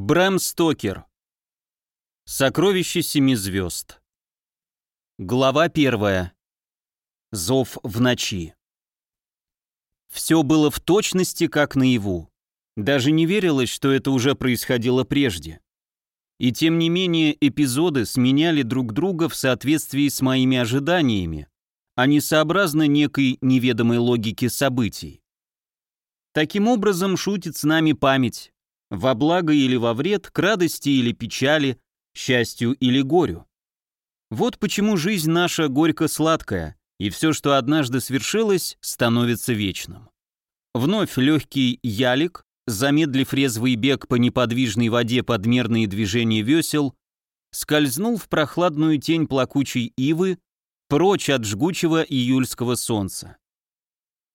Брэм Стокер. Сокровище семи звезд. Глава первая. Зов в ночи. Все было в точности, как наяву. Даже не верилось, что это уже происходило прежде. И тем не менее эпизоды сменяли друг друга в соответствии с моими ожиданиями, а не сообразно некой неведомой логике событий. Таким образом шутит с нами память во благо или во вред, к радости или печали, счастью или горю. Вот почему жизнь наша горько-сладкая, и все, что однажды свершилось, становится вечным. Вновь легкий ялик, замедлив резвый бег по неподвижной воде подмерные движения весел, скользнул в прохладную тень плакучей ивы, прочь от жгучего июльского солнца.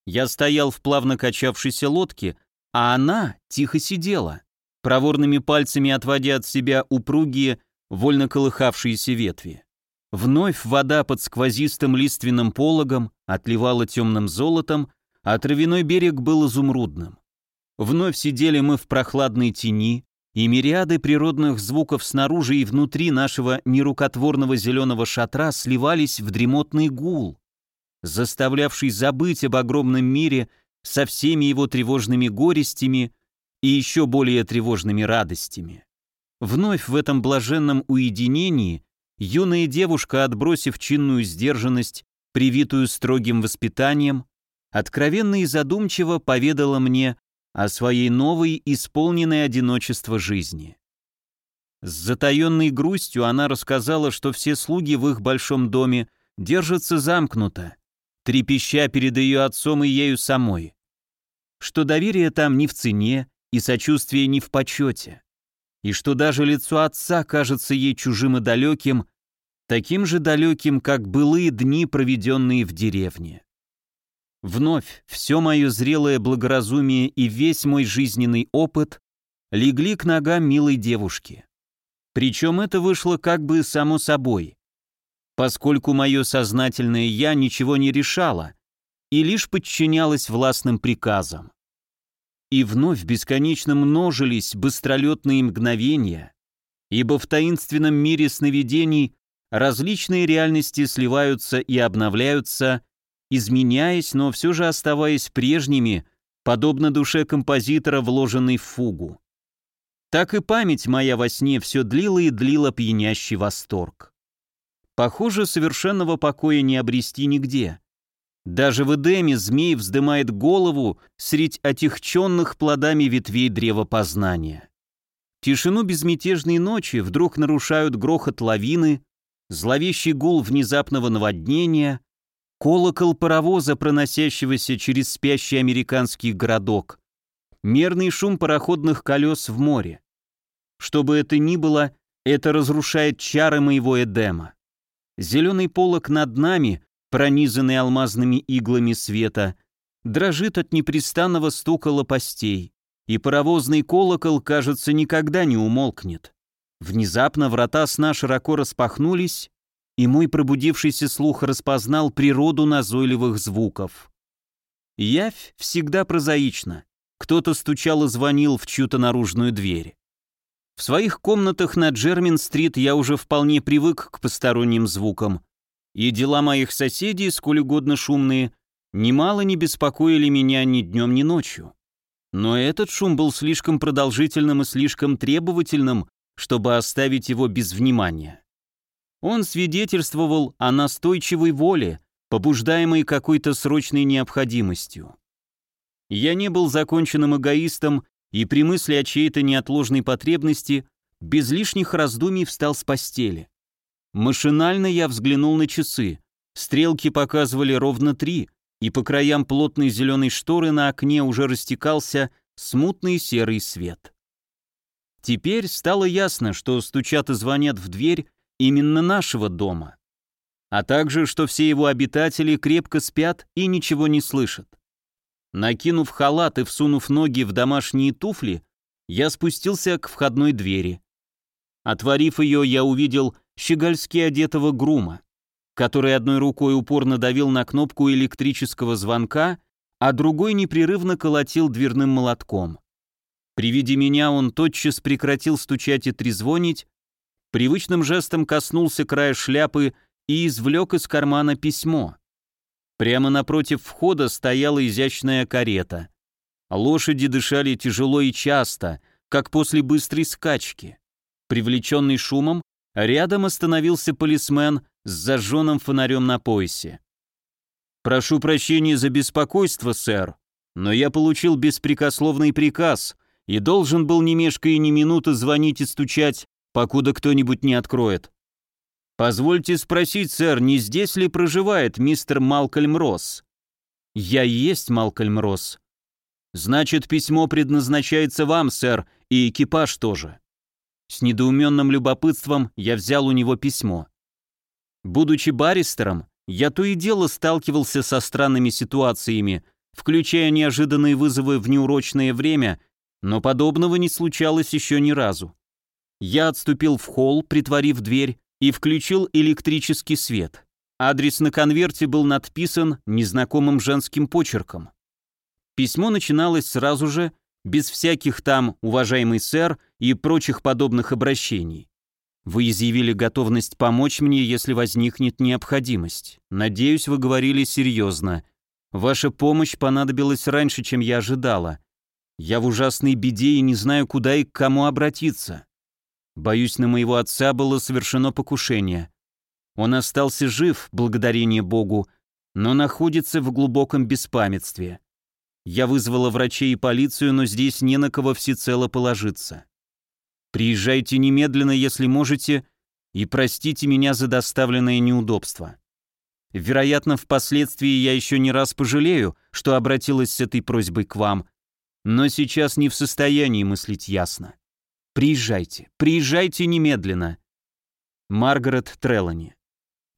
Я стоял в плавно качавшейся лодке, а она тихо сидела, проворными пальцами отводя от себя упругие, вольно колыхавшиеся ветви. Вновь вода под сквозистым лиственным пологом отливала темным золотом, а травяной берег был изумрудным. Вновь сидели мы в прохладной тени, и мириады природных звуков снаружи и внутри нашего нерукотворного зеленого шатра сливались в дремотный гул, заставлявший забыть об огромном мире со всеми его тревожными горестями и еще более тревожными радостями. Вновь в этом блаженном уединении юная девушка, отбросив чинную сдержанность, привитую строгим воспитанием, откровенно и задумчиво поведала мне о своей новой, исполненной одиночества жизни. С затаенной грустью она рассказала, что все слуги в их большом доме держатся замкнуто, трепеща перед ее отцом и ею самой, что доверие там не в цене и сочувствие не в почете, и что даже лицо отца кажется ей чужим и далеким, таким же далеким, как былые дни, проведенные в деревне. Вновь все мое зрелое благоразумие и весь мой жизненный опыт легли к ногам милой девушки. Причем это вышло как бы само собой поскольку мое сознательное «я» ничего не решало и лишь подчинялось властным приказам. И вновь бесконечно множились быстролетные мгновения, ибо в таинственном мире сновидений различные реальности сливаются и обновляются, изменяясь, но все же оставаясь прежними, подобно душе композитора, вложенной в фугу. Так и память моя во сне все длила и длила пьянящий восторг. Похоже, совершенного покоя не обрести нигде. Даже в Эдеме змей вздымает голову средь отягченных плодами ветвей древа познания. Тишину безмятежной ночи вдруг нарушают грохот лавины, зловещий гул внезапного наводнения, колокол паровоза, проносящегося через спящий американский городок, мерный шум пароходных колес в море. Что бы это ни было, это разрушает чары моего Эдема. Зеленый полок над нами, пронизанный алмазными иглами света, дрожит от непрестанного стука лопастей, и паровозный колокол, кажется, никогда не умолкнет. Внезапно врата сна широко распахнулись, и мой пробудившийся слух распознал природу назойливых звуков. Явь всегда прозаична. Кто-то стучал и звонил в чью-то наружную дверь. В своих комнатах на Джермин-стрит я уже вполне привык к посторонним звукам, и дела моих соседей, сколь угодно шумные, немало не беспокоили меня ни днем, ни ночью. Но этот шум был слишком продолжительным и слишком требовательным, чтобы оставить его без внимания. Он свидетельствовал о настойчивой воле, побуждаемой какой-то срочной необходимостью. Я не был законченным эгоистом и при мысли о чьей-то неотложной потребности без лишних раздумий встал с постели. Машинально я взглянул на часы. Стрелки показывали ровно три, и по краям плотной зеленой шторы на окне уже растекался смутный серый свет. Теперь стало ясно, что стучат и звонят в дверь именно нашего дома, а также, что все его обитатели крепко спят и ничего не слышат. Накинув халат и всунув ноги в домашние туфли, я спустился к входной двери. Отворив ее, я увидел щегольски одетого грума, который одной рукой упорно давил на кнопку электрического звонка, а другой непрерывно колотил дверным молотком. При виде меня он тотчас прекратил стучать и трезвонить, привычным жестом коснулся края шляпы и извлек из кармана письмо. Прямо напротив входа стояла изящная карета. Лошади дышали тяжело и часто, как после быстрой скачки. Привлеченный шумом, рядом остановился полисмен с зажженным фонарем на поясе. «Прошу прощения за беспокойство, сэр, но я получил беспрекословный приказ и должен был ни мешка и ни минуты звонить и стучать, покуда кто-нибудь не откроет. «Позвольте спросить, сэр, не здесь ли проживает мистер Малкольм Росс?» «Я и есть Малкольм Росс». «Значит, письмо предназначается вам, сэр, и экипаж тоже». С недоуменным любопытством я взял у него письмо. Будучи баристером, я то и дело сталкивался со странными ситуациями, включая неожиданные вызовы в неурочное время, но подобного не случалось еще ни разу. Я отступил в холл, притворив дверь, и включил электрический свет. Адрес на конверте был надписан незнакомым женским почерком. Письмо начиналось сразу же, без всяких там «уважаемый сэр» и прочих подобных обращений. Вы изъявили готовность помочь мне, если возникнет необходимость. Надеюсь, вы говорили серьезно. Ваша помощь понадобилась раньше, чем я ожидала. Я в ужасной беде и не знаю, куда и к кому обратиться. Боюсь, на моего отца было совершено покушение. Он остался жив, благодарение Богу, но находится в глубоком беспамятстве. Я вызвала врачей и полицию, но здесь не на кого всецело положиться. Приезжайте немедленно, если можете, и простите меня за доставленное неудобство. Вероятно, впоследствии я еще не раз пожалею, что обратилась с этой просьбой к вам, но сейчас не в состоянии мыслить ясно. Приезжайте, приезжайте немедленно. Маргарет Трелани.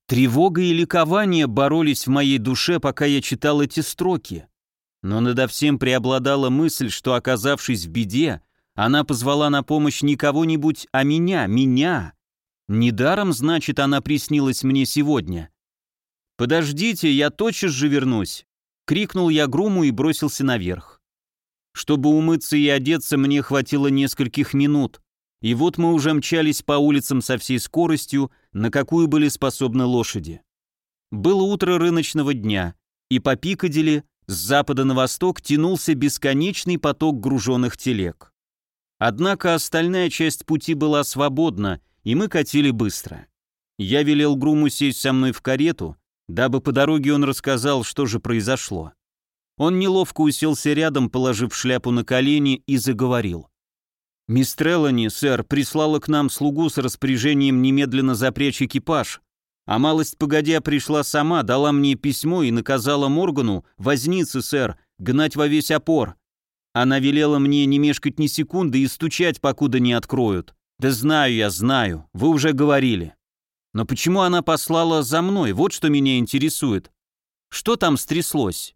Тревога и ликование боролись в моей душе, пока я читал эти строки. Но надо всем преобладала мысль, что, оказавшись в беде, она позвала на помощь не кого-нибудь, а меня, меня. Недаром, значит, она приснилась мне сегодня. «Подождите, я тотчас же вернусь!» — крикнул я груму и бросился наверх. Чтобы умыться и одеться, мне хватило нескольких минут. И вот мы уже мчались по улицам со всей скоростью, на какую были способны лошади. Было утро рыночного дня, и по Пикадилли с запада на восток тянулся бесконечный поток груженных телег. Однако остальная часть пути была свободна, и мы катили быстро. Я велел Груму сесть со мной в карету, дабы по дороге он рассказал, что же произошло. Он неловко уселся рядом, положив шляпу на колени, и заговорил. «Мисс Треллани, сэр, прислала к нам слугу с распоряжением немедленно запречь экипаж, а малость погодя пришла сама, дала мне письмо и наказала Моргану, возниться, сэр, гнать во весь опор. Она велела мне не мешкать ни секунды и стучать, покуда не откроют. Да знаю я, знаю, вы уже говорили. Но почему она послала за мной, вот что меня интересует. Что там стряслось?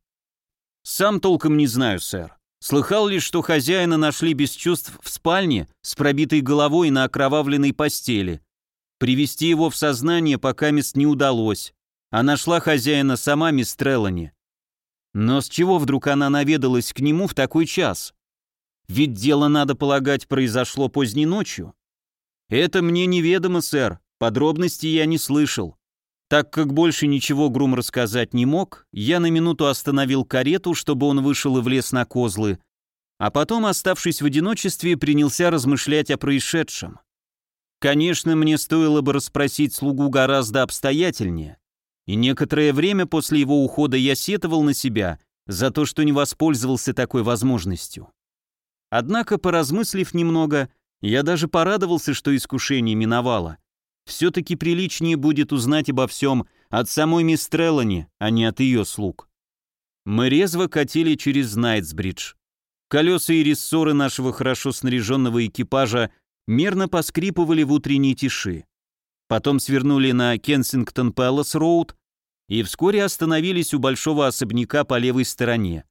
«Сам толком не знаю, сэр. Слыхал лишь, что хозяина нашли без чувств в спальне с пробитой головой на окровавленной постели. Привести его в сознание пока мест не удалось, а нашла хозяина сама мисс Треллани. Но с чего вдруг она наведалась к нему в такой час? Ведь дело, надо полагать, произошло поздней ночью. Это мне неведомо, сэр, подробности я не слышал. Так как больше ничего Грум рассказать не мог, я на минуту остановил карету, чтобы он вышел и влез на козлы, а потом, оставшись в одиночестве, принялся размышлять о происшедшем. Конечно, мне стоило бы расспросить слугу гораздо обстоятельнее, и некоторое время после его ухода я сетовал на себя за то, что не воспользовался такой возможностью. Однако, поразмыслив немного, я даже порадовался, что искушение миновало — все-таки приличнее будет узнать обо всем от самой мисс Треллани, а не от ее слуг. Мы резво катили через Найтсбридж. Колеса и рессоры нашего хорошо снаряженного экипажа мерно поскрипывали в утренней тиши. Потом свернули на Кенсингтон Пэлас Роуд и вскоре остановились у большого особняка по левой стороне,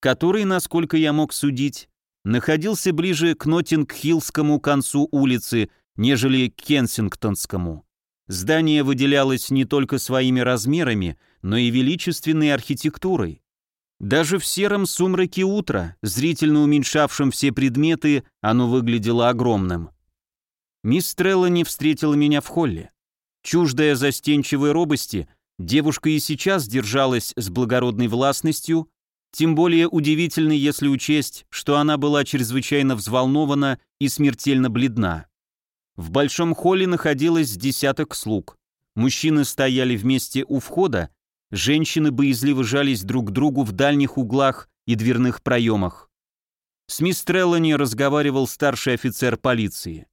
который, насколько я мог судить, находился ближе к Нотинг-Хиллскому концу улицы – нежели Кенсингтонскому. Здание выделялось не только своими размерами, но и величественной архитектурой. Даже в сером сумраке утра, зрительно уменьшавшем все предметы, оно выглядело огромным. Мисс Трелла не встретила меня в холле. Чуждая застенчивой робости, девушка и сейчас держалась с благородной властностью, тем более удивительной, если учесть, что она была чрезвычайно взволнована и смертельно бледна. В большом холле находилось десяток слуг. Мужчины стояли вместе у входа, женщины боязливо жались друг к другу в дальних углах и дверных проемах. С мисс Треллани разговаривал старший офицер полиции.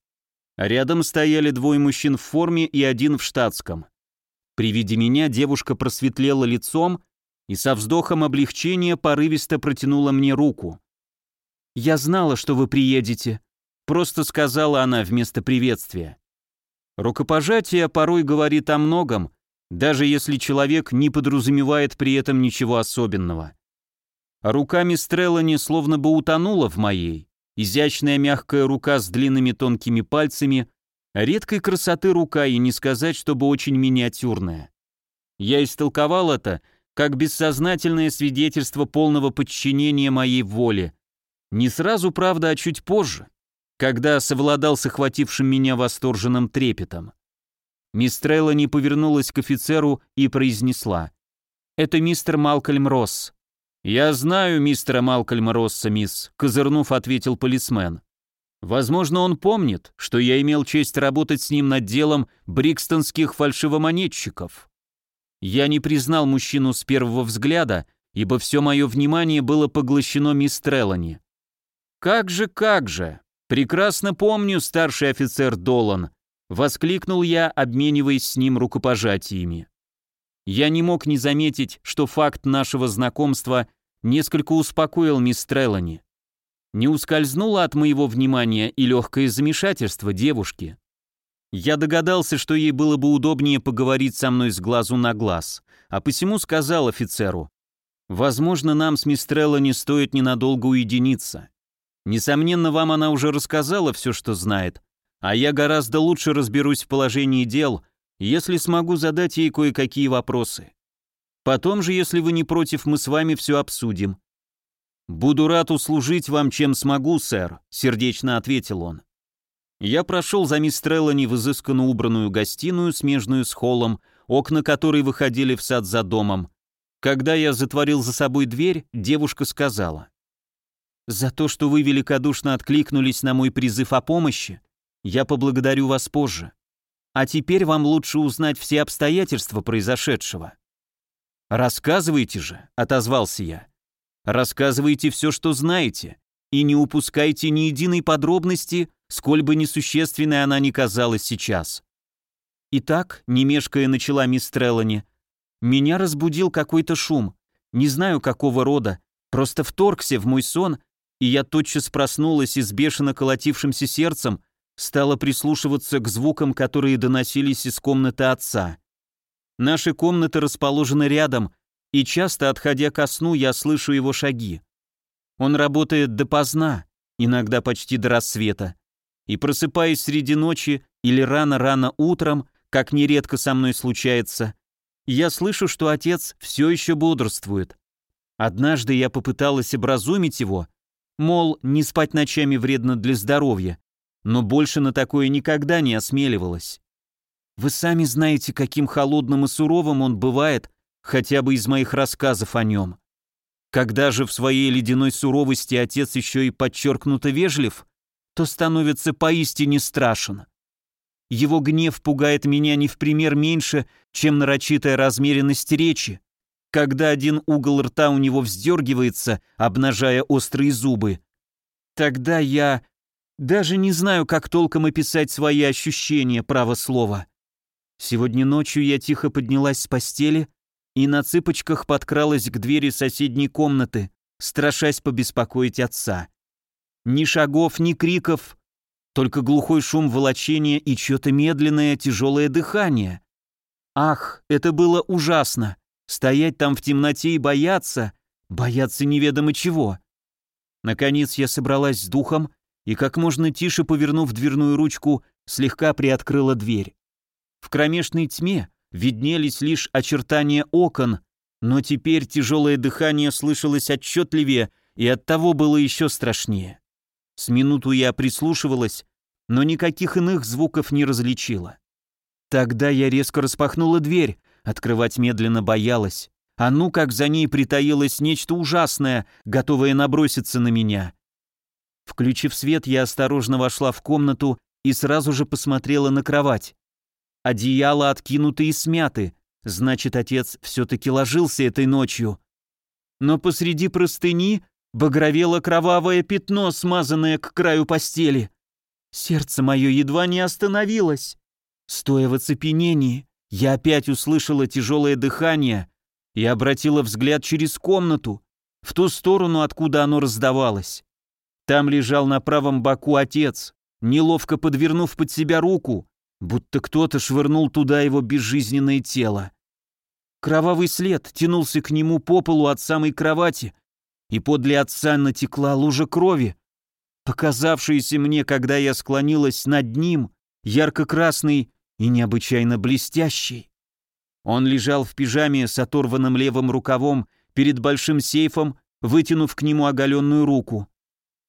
Рядом стояли двое мужчин в форме и один в штатском. При виде меня девушка просветлела лицом и со вздохом облегчения порывисто протянула мне руку. «Я знала, что вы приедете», просто сказала она вместо приветствия. Рукопожатие порой говорит о многом, даже если человек не подразумевает при этом ничего особенного. А рука Мистреллани словно бы утонула в моей. Изящная мягкая рука с длинными тонкими пальцами, редкой красоты рука и не сказать, чтобы очень миниатюрная. Я истолковал это как бессознательное свидетельство полного подчинения моей воле. Не сразу, правда, а чуть позже, когда совладал с охватившим меня восторженным трепетом. Мистрелла не повернулась к офицеру и произнесла. «Это мистер Малкольм Росс». «Я знаю мистера Малкольма Росса, мисс», — козырнув, ответил полисмен. «Возможно, он помнит, что я имел честь работать с ним над делом брикстонских фальшивомонетчиков». Я не признал мужчину с первого взгляда, ибо все мое внимание было поглощено мисс Треллани. «Как же, как же!» «Прекрасно помню, старший офицер Долан», — воскликнул я, обмениваясь с ним рукопожатиями. Я не мог не заметить, что факт нашего знакомства несколько успокоил мисс Треллани. Не ускользнуло от моего внимания и легкое замешательство девушки. Я догадался, что ей было бы удобнее поговорить со мной с глазу на глаз, а посему сказал офицеру, «Возможно, нам с мисс Треллани стоит ненадолго уединиться. Несомненно, вам она уже рассказала все, что знает, а я гораздо лучше разберусь в положении дел, если смогу задать ей кое-какие вопросы. Потом же, если вы не против, мы с вами все обсудим». «Буду рад услужить вам, чем смогу, сэр», — сердечно ответил он. Я прошел за мисс Треллани в изысканно убранную гостиную, смежную с холлом, окна которой выходили в сад за домом. Когда я затворил за собой дверь, девушка сказала. За то, что вы великодушно откликнулись на мой призыв о помощи, я поблагодарю вас позже. А теперь вам лучше узнать все обстоятельства произошедшего. «Рассказывайте же», — отозвался я. «Рассказывайте все, что знаете, и не упускайте ни единой подробности, сколь бы несущественной она ни казалась сейчас». Итак, немешкая начала мисс Треллани, «меня разбудил какой-то шум, не знаю какого рода, просто вторгся в мой сон и я тотчас проснулась и с бешено колотившимся сердцем стала прислушиваться к звукам, которые доносились из комнаты отца. Наши комнаты расположены рядом, и часто, отходя ко сну, я слышу его шаги. Он работает допоздна, иногда почти до рассвета. И просыпаясь среди ночи или рано-рано утром, как нередко со мной случается, я слышу, что отец все еще бодрствует. Однажды я попыталась образумить его, Мол, не спать ночами вредно для здоровья, но больше на такое никогда не осмеливалась. Вы сами знаете, каким холодным и суровым он бывает, хотя бы из моих рассказов о нем. Когда же в своей ледяной суровости отец еще и подчеркнуто вежлив, то становится поистине страшен. Его гнев пугает меня не в пример меньше, чем нарочитая размеренность речи, когда один угол рта у него вздергивается, обнажая острые зубы. Тогда я даже не знаю, как толком описать свои ощущения, право слова. Сегодня ночью я тихо поднялась с постели и на цыпочках подкралась к двери соседней комнаты, страшась побеспокоить отца. Ни шагов, ни криков, только глухой шум волочения и чье-то медленное тяжелое дыхание. Ах, это было ужасно! Стоять там в темноте и бояться, бояться неведомо чего. Наконец я собралась с духом и, как можно тише повернув дверную ручку, слегка приоткрыла дверь. В кромешной тьме виднелись лишь очертания окон, но теперь тяжелое дыхание слышалось отчетливее и оттого было еще страшнее. С минуту я прислушивалась, но никаких иных звуков не различила. Тогда я резко распахнула дверь Открывать медленно боялась. А ну как за ней притаилось нечто ужасное, готовое наброситься на меня. Включив свет, я осторожно вошла в комнату и сразу же посмотрела на кровать. Одеяло откинуто и смяты, значит, отец все-таки ложился этой ночью. Но посреди простыни багровело кровавое пятно, смазанное к краю постели. Сердце мое едва не остановилось. Стоя в оцепенении, я опять услышала тяжелое дыхание и обратила взгляд через комнату, в ту сторону, откуда оно раздавалось. Там лежал на правом боку отец, неловко подвернув под себя руку, будто кто-то швырнул туда его безжизненное тело. Кровавый след тянулся к нему по полу от самой кровати, и подле отца натекла лужа крови, показавшаяся мне, когда я склонилась над ним, ярко-красный, и необычайно блестящий. Он лежал в пижаме с оторванным левым рукавом перед большим сейфом, вытянув к нему оголенную руку.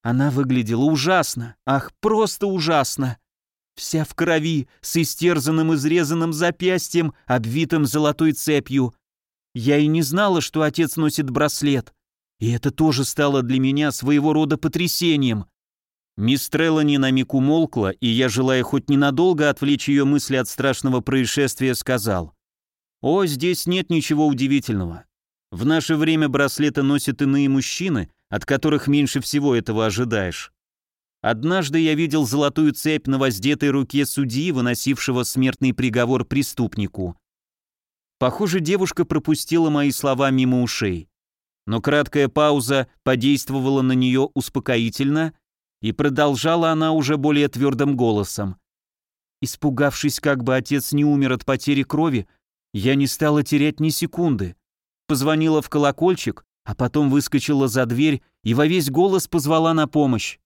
Она выглядела ужасно, ах, просто ужасно. Вся в крови, с истерзанным изрезанным запястьем, обвитым золотой цепью. Я и не знала, что отец носит браслет. И это тоже стало для меня своего рода потрясением — Мисс Треллани на миг умолкла, и я, желая хоть ненадолго отвлечь ее мысли от страшного происшествия, сказал. «О, здесь нет ничего удивительного. В наше время браслеты носят иные мужчины, от которых меньше всего этого ожидаешь. Однажды я видел золотую цепь на воздетой руке судьи, выносившего смертный приговор преступнику. Похоже, девушка пропустила мои слова мимо ушей. Но краткая пауза подействовала на нее успокоительно, и продолжала она уже более твердым голосом. Испугавшись, как бы отец не умер от потери крови, я не стала терять ни секунды. Позвонила в колокольчик, а потом выскочила за дверь и во весь голос позвала на помощь.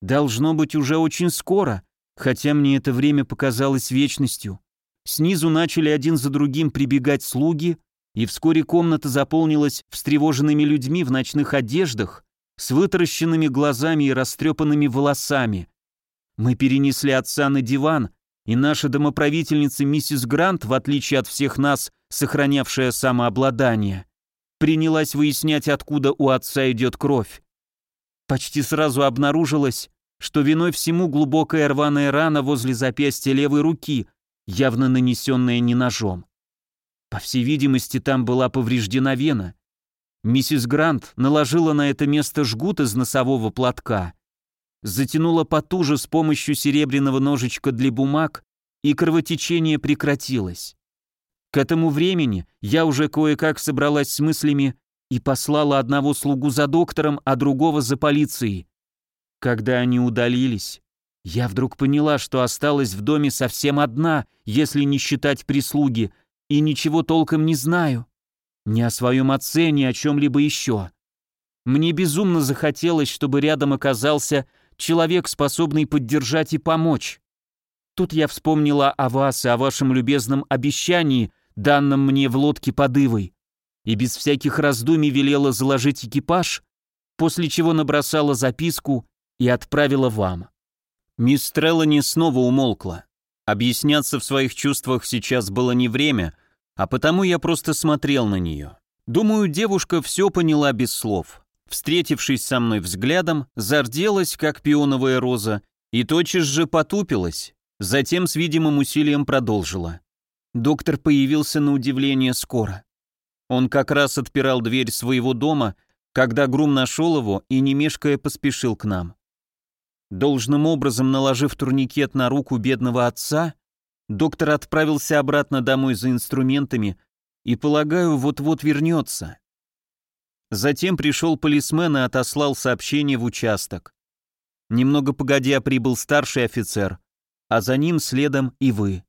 Должно быть уже очень скоро, хотя мне это время показалось вечностью. Снизу начали один за другим прибегать слуги, и вскоре комната заполнилась встревоженными людьми в ночных одеждах, с вытаращенными глазами и растрепанными волосами. Мы перенесли отца на диван, и наша домоправительница миссис Грант, в отличие от всех нас, сохранявшая самообладание, принялась выяснять, откуда у отца идет кровь. Почти сразу обнаружилось, что виной всему глубокая рваная рана возле запястья левой руки, явно нанесенная не ножом. По всей видимости, там была повреждена вена, Миссис Грант наложила на это место жгут из носового платка, затянула потуже с помощью серебряного ножичка для бумаг, и кровотечение прекратилось. К этому времени я уже кое-как собралась с мыслями и послала одного слугу за доктором, а другого за полицией. Когда они удалились, я вдруг поняла, что осталась в доме совсем одна, если не считать прислуги, и ничего толком не знаю. Ни о своем отце, ни о чем-либо еще. Мне безумно захотелось, чтобы рядом оказался человек, способный поддержать и помочь. Тут я вспомнила о вас и о вашем любезном обещании, данном мне в лодке под Ивой, и без всяких раздумий велела заложить экипаж, после чего набросала записку и отправила вам. Мисс Треллани снова умолкла. Объясняться в своих чувствах сейчас было не время — а потому я просто смотрел на нее. Думаю, девушка все поняла без слов. Встретившись со мной взглядом, зарделась, как пионовая роза, и тотчас же потупилась, затем с видимым усилием продолжила. Доктор появился на удивление скоро. Он как раз отпирал дверь своего дома, когда Грум нашел его и, не мешкая, поспешил к нам. Должным образом наложив турникет на руку бедного отца, Доктор отправился обратно домой за инструментами и, полагаю, вот-вот вернется. Затем пришел полисмен и отослал сообщение в участок. Немного погодя прибыл старший офицер, а за ним следом и вы.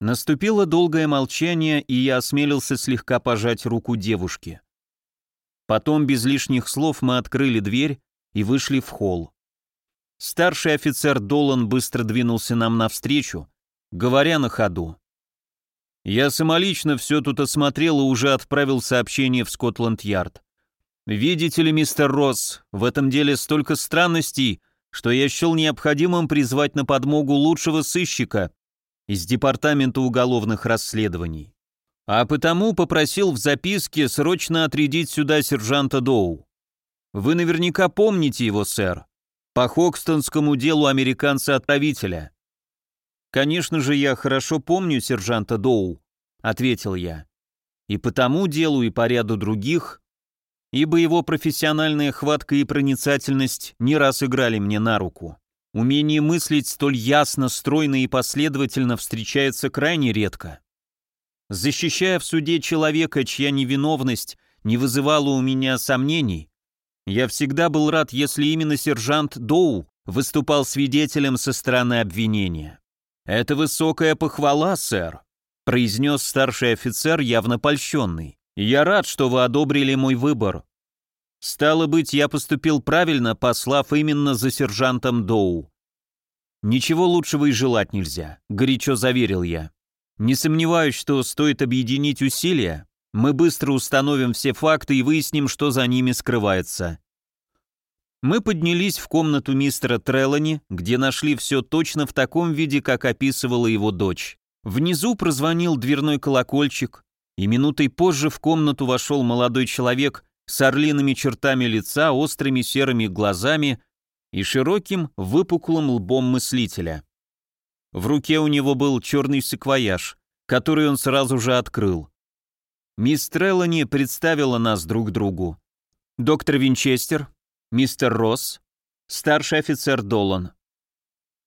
Наступило долгое молчание, и я осмелился слегка пожать руку девушке. Потом без лишних слов мы открыли дверь и вышли в холл. Старший офицер Долан быстро двинулся нам навстречу, говоря на ходу. Я самолично все тут осмотрел и уже отправил сообщение в Скотланд-Ярд. «Видите ли, мистер Росс, в этом деле столько странностей, что я счел необходимым призвать на подмогу лучшего сыщика из Департамента уголовных расследований. А потому попросил в записке срочно отрядить сюда сержанта Доу. Вы наверняка помните его, сэр, по Хокстонскому делу американца-отравителя. «Конечно же, я хорошо помню сержанта Доу», — ответил я. «И по тому делу, и по ряду других, ибо его профессиональная хватка и проницательность не раз играли мне на руку. Умение мыслить столь ясно, стройно и последовательно встречается крайне редко. Защищая в суде человека, чья невиновность не вызывала у меня сомнений, я всегда был рад, если именно сержант Доу выступал свидетелем со стороны обвинения. «Это высокая похвала, сэр», — произнес старший офицер, явно польщенный. «Я рад, что вы одобрили мой выбор». «Стало быть, я поступил правильно, послав именно за сержантом Доу». «Ничего лучшего и желать нельзя», — горячо заверил я. «Не сомневаюсь, что стоит объединить усилия. Мы быстро установим все факты и выясним, что за ними скрывается. Мы поднялись в комнату мистера Трелани, где нашли все точно в таком виде, как описывала его дочь. Внизу прозвонил дверной колокольчик, и минутой позже в комнату вошел молодой человек с орлиными чертами лица, острыми серыми глазами и широким, выпуклым лбом мыслителя. В руке у него был черный саквояж, который он сразу же открыл. Мисс Трелани представила нас друг другу. Доктор Винчестер, мистер Росс, старший офицер Долан.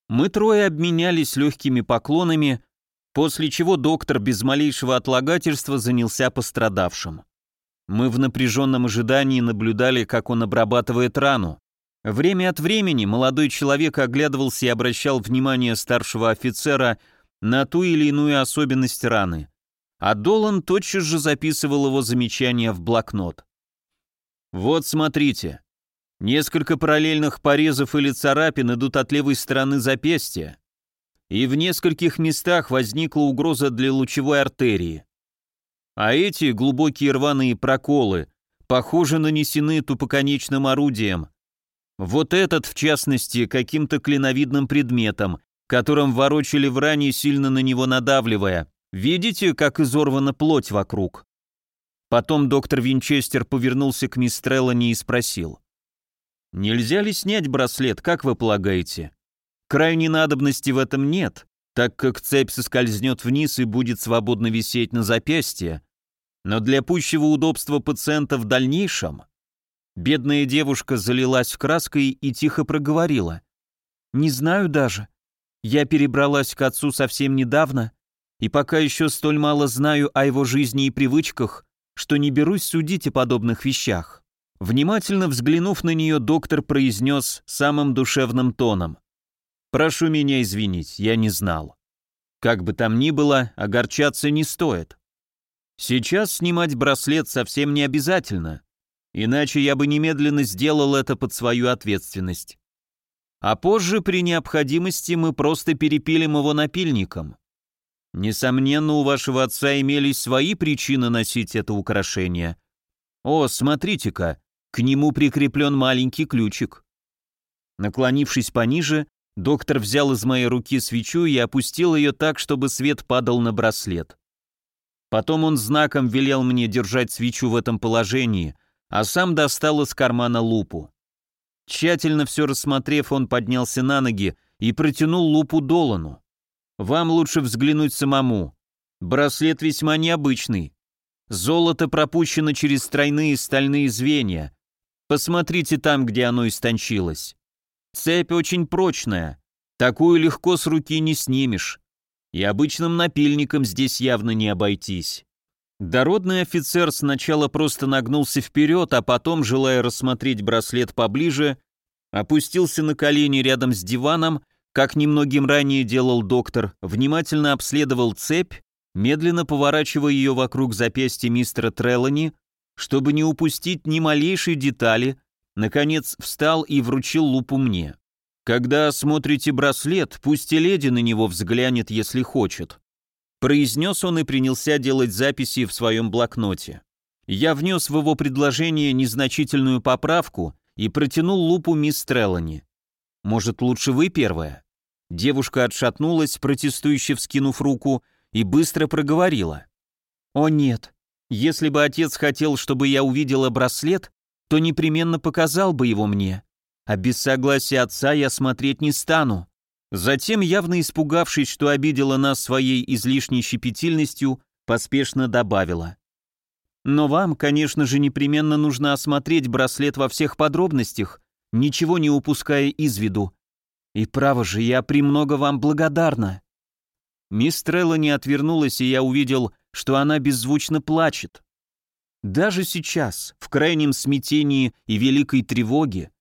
Мы трое обменялись легкими поклонами, после чего доктор без малейшего отлагательства занялся пострадавшим. Мы в напряженном ожидании наблюдали, как он обрабатывает рану. Время от времени молодой человек оглядывался и обращал внимание старшего офицера на ту или иную особенность раны, а Долан тотчас же записывал его замечания в блокнот. «Вот смотрите, Несколько параллельных порезов или царапин идут от левой стороны запястья, и в нескольких местах возникла угроза для лучевой артерии. А эти глубокие рваные проколы, похоже, нанесены тупоконечным орудием. Вот этот, в частности, каким-то клиновидным предметом, которым ворочали в ране, сильно на него надавливая. Видите, как изорвана плоть вокруг? Потом доктор Винчестер повернулся к мисс Треллани и спросил. Нельзя ли снять браслет, как вы полагаете? Крайней надобности в этом нет, так как цепь соскользнет вниз и будет свободно висеть на запястье. Но для пущего удобства пациента в дальнейшем бедная девушка залилась краской и тихо проговорила. «Не знаю даже. Я перебралась к отцу совсем недавно, и пока еще столь мало знаю о его жизни и привычках, что не берусь судить о подобных вещах. Внимательно взглянув на нее, доктор произнес самым душевным тоном. «Прошу меня извинить, я не знал. Как бы там ни было, огорчаться не стоит. Сейчас снимать браслет совсем не обязательно, иначе я бы немедленно сделал это под свою ответственность. А позже при необходимости мы просто перепилим его напильником. Несомненно, у вашего отца имелись свои причины носить это украшение. О, смотрите-ка, к нему прикреплен маленький ключик. Наклонившись пониже, доктор взял из моей руки свечу и опустил ее так, чтобы свет падал на браслет. Потом он знаком велел мне держать свечу в этом положении, а сам достал из кармана лупу. Тщательно все рассмотрев, он поднялся на ноги и протянул лупу Долану. «Вам лучше взглянуть самому. Браслет весьма необычный. Золото пропущено через тройные стальные звенья, Посмотрите там, где оно истончилось. Цепь очень прочная, такую легко с руки не снимешь. И обычным напильником здесь явно не обойтись. Дородный офицер сначала просто нагнулся вперед, а потом, желая рассмотреть браслет поближе, опустился на колени рядом с диваном, как немногим ранее делал доктор, внимательно обследовал цепь, медленно поворачивая ее вокруг запястья мистера Треллани. Чтобы не упустить ни малейшей детали, наконец встал и вручил лупу мне. «Когда осмотрите браслет, пусть и леди на него взглянет, если хочет», произнес он и принялся делать записи в своем блокноте. Я внес в его предложение незначительную поправку и протянул лупу мисс Треллани. «Может, лучше вы первая?» Девушка отшатнулась, протестующе вскинув руку, и быстро проговорила. «О нет, если бы отец хотел, чтобы я увидела браслет, то непременно показал бы его мне. А без согласия отца я смотреть не стану. Затем, явно испугавшись, что обидела нас своей излишней щепетильностью, поспешно добавила. «Но вам, конечно же, непременно нужно осмотреть браслет во всех подробностях, ничего не упуская из виду. И право же, я премного вам благодарна». Мисс Трелла не отвернулась, и я увидел, что она беззвучно плачет. Даже сейчас, в крайнем смятении и великой тревоге,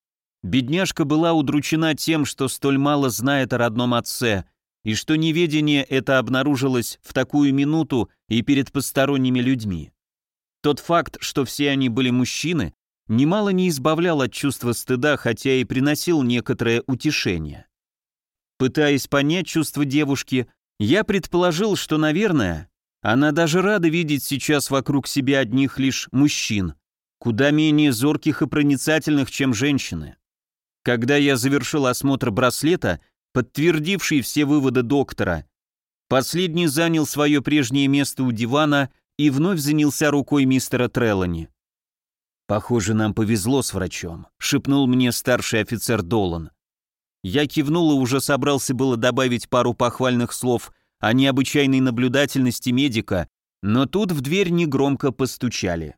бедняжка была удручена тем, что столь мало знает о родном отце, и что неведение это обнаружилось в такую минуту и перед посторонними людьми. Тот факт, что все они были мужчины, немало не избавлял от чувства стыда, хотя и приносил некоторое утешение. Пытаясь понять чувства девушки, я предположил, что, наверное, она даже рада видеть сейчас вокруг себя одних лишь мужчин, куда менее зорких и проницательных, чем женщины. Когда я завершил осмотр браслета, подтвердивший все выводы доктора, последний занял свое прежнее место у дивана и вновь занялся рукой мистера Треллани. «Похоже, нам повезло с врачом», — шепнул мне старший офицер Долан. Я кивнул и уже собрался было добавить пару похвальных слов — о необычайной наблюдательности медика, но тут в дверь негромко постучали.